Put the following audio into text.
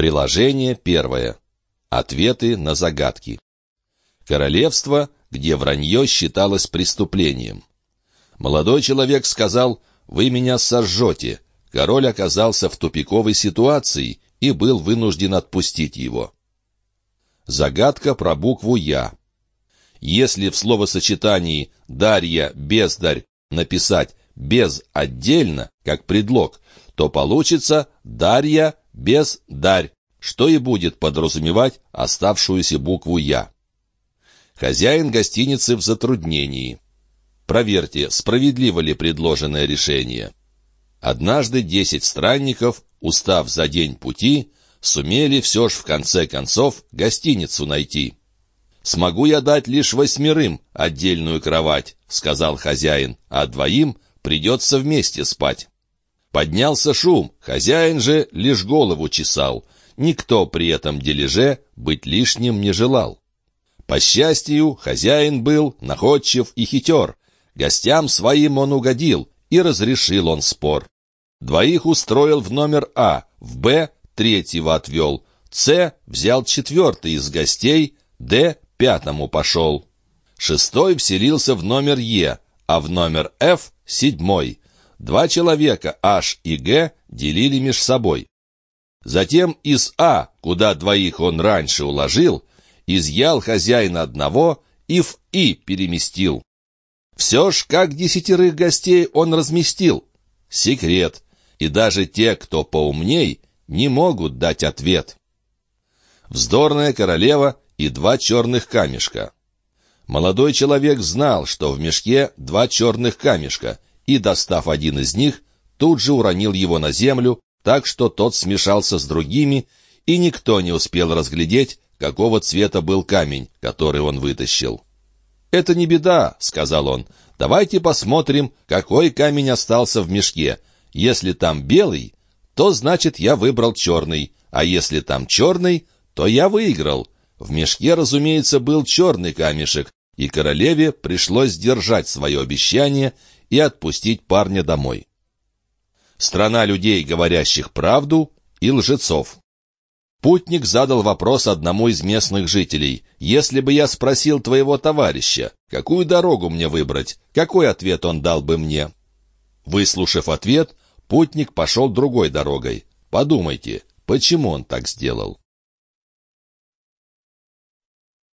Приложение первое. Ответы на загадки. Королевство, где вранье считалось преступлением. Молодой человек сказал «Вы меня сожжете». Король оказался в тупиковой ситуации и был вынужден отпустить его. Загадка про букву «Я». Если в словосочетании «Дарья», «Бездарь» написать «без» отдельно, как предлог, то получится «Дарья», «без», «дарь», что и будет подразумевать оставшуюся букву «Я». Хозяин гостиницы в затруднении. Проверьте, справедливо ли предложенное решение. Однажды десять странников, устав за день пути, сумели все ж в конце концов гостиницу найти. «Смогу я дать лишь восьмерым отдельную кровать», — сказал хозяин, «а двоим придется вместе спать». Поднялся шум, хозяин же лишь голову чесал. Никто при этом дележе быть лишним не желал. По счастью, хозяин был находчив и хитер. Гостям своим он угодил, и разрешил он спор. Двоих устроил в номер А, в Б третьего отвел, С взял четвертый из гостей, Д пятому пошел. Шестой вселился в номер Е, а в номер Ф седьмой. Два человека, H и Г, делили меж собой. Затем из А, куда двоих он раньше уложил, изъял хозяина одного и в И переместил. Все ж, как десятерых гостей он разместил. Секрет. И даже те, кто поумней, не могут дать ответ. Вздорная королева и два черных камешка. Молодой человек знал, что в мешке два черных камешка — и, достав один из них, тут же уронил его на землю, так что тот смешался с другими, и никто не успел разглядеть, какого цвета был камень, который он вытащил. «Это не беда», — сказал он. «Давайте посмотрим, какой камень остался в мешке. Если там белый, то значит я выбрал черный, а если там черный, то я выиграл». В мешке, разумеется, был черный камешек, и королеве пришлось держать свое обещание и отпустить парня домой. Страна людей, говорящих правду, и лжецов. Путник задал вопрос одному из местных жителей. «Если бы я спросил твоего товарища, какую дорогу мне выбрать, какой ответ он дал бы мне?» Выслушав ответ, путник пошел другой дорогой. Подумайте, почему он так сделал?